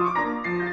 うん。